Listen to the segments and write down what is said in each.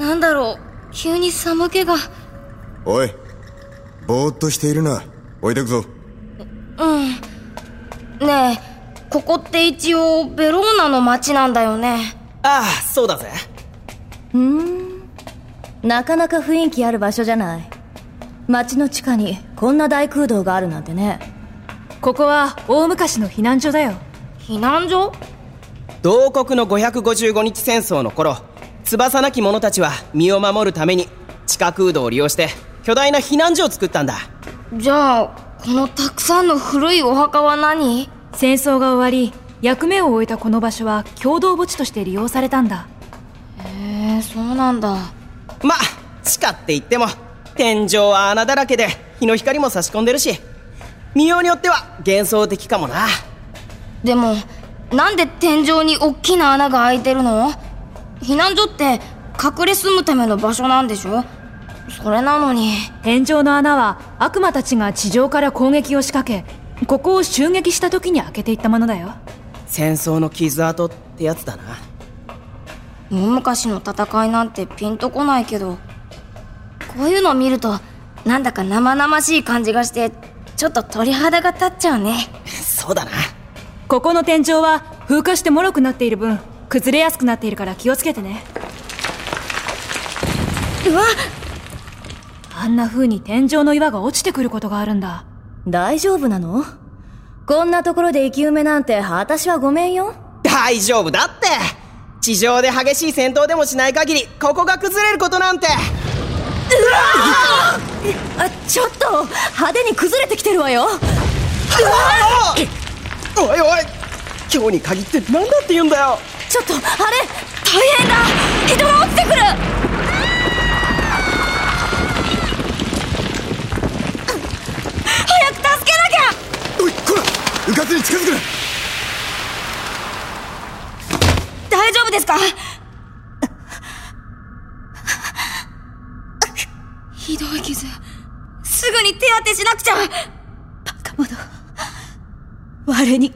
なんだろう。急に寒気が。おい。ぼーっとしているな。置いてくぞ。うん。ねえここって一応ベローナの町なんだよね。ああそうだぜ。ふん。なかなか雰囲気ある場所じゃない。町の地下にこんな大空洞があるなんてね。ここは大昔の避難所だよ。避難所？同国の555日戦争の頃翼なき者たちは身を守るために地下空洞を利用して巨大な避難所を作ったんだ。じゃあこのたくさんの古いお墓は何？戦争が終わり役目を終えたこの場所は共同墓地として利用されたんだ。へえそうなんだ。ま地下って言っても天井は穴だらけで日の光も差し込んでるし見ようによっては幻想的かもな。でもなんで天井に大きな穴が開いてるの？避難所って隠れ住むための場所なんでしょ？それなのに。天井の穴は悪魔たちが地上から攻撃を仕掛けここを襲撃した時に開けていったものだよ。戦争の傷跡ってやつだな。大昔の戦いなんてピンとこないけどこういうの見るとなんだか生々しい感じがしてちょっと鳥肌が立っちゃうね。そうだな。ここの天井は風化して脆くなっている分崩れやすくなっているから気をつけてね。うわあんな風に天井の岩が落ちてくることがあるんだ。大丈夫なの？こんなところで生き埋めなんて私はごめんよ。大丈夫だって！地上で激しい戦闘でもしない限りここが崩れることなんて！あちょっと！派手に崩れてきてるわよ。おいおい今日に限って何だって言うんだよ。ちょっとあれ大変だ。人が落ちてくる。早く助けなきゃ。おいこらうかつに近づくな。大丈夫ですか？ひどい傷。すぐに手当てしなくちゃ。バカ者。我に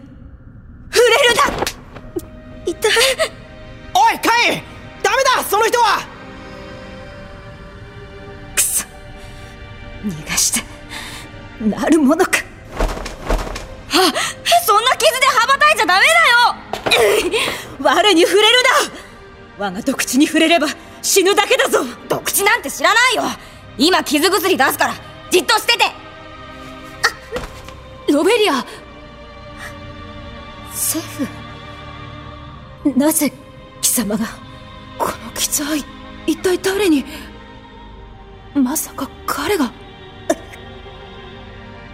逃がしてなるものか。あそんな傷で羽ばたいちゃダメだよ。我に触れるな。我が毒地に触れれば死ぬだけだぞ。毒地なんて知らないよ。今傷薬出すからじっとしてて。ロベリア。セフ。なぜ貴様がこの傷は一体誰にまさか彼が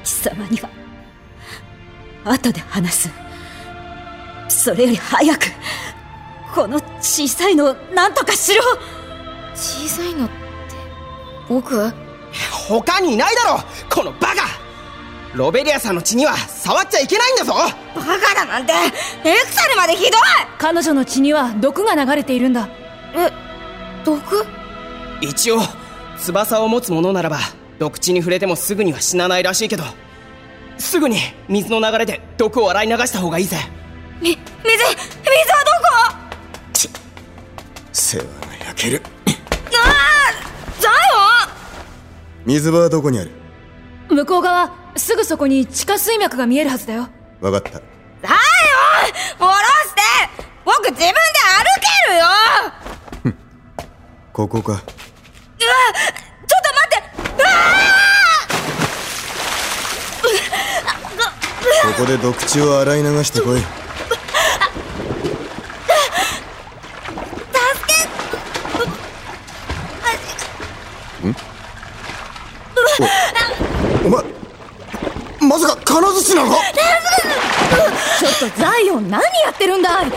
貴様には。後で話す。それより早くこの小さいのを何とかしろ。小さいのって僕？他にいないだろ。このバカ。ロベリアさんの血には触っちゃいけないんだぞ。バカだなんて。エクサルまでひどい。彼女の血には毒が流れているんだ。え毒？一応翼を持つ者ならば毒地に触れてもすぐには死なないらしいけどすぐに水の流れで毒を洗い流した方がいいぜ。み水水はどこ？世話が焼ける。ああザイ水場はどこにある？向こう側すぐそこに地下水脈が見えるはずだよ。分かった。オンザイオン下ろして！僕自分で歩けるよ！ここかうわちょっと待ってうわここで毒地を洗い流してこい。おお前まさか金槌なのか？ちょっとザイオン何やってるんだい？カイ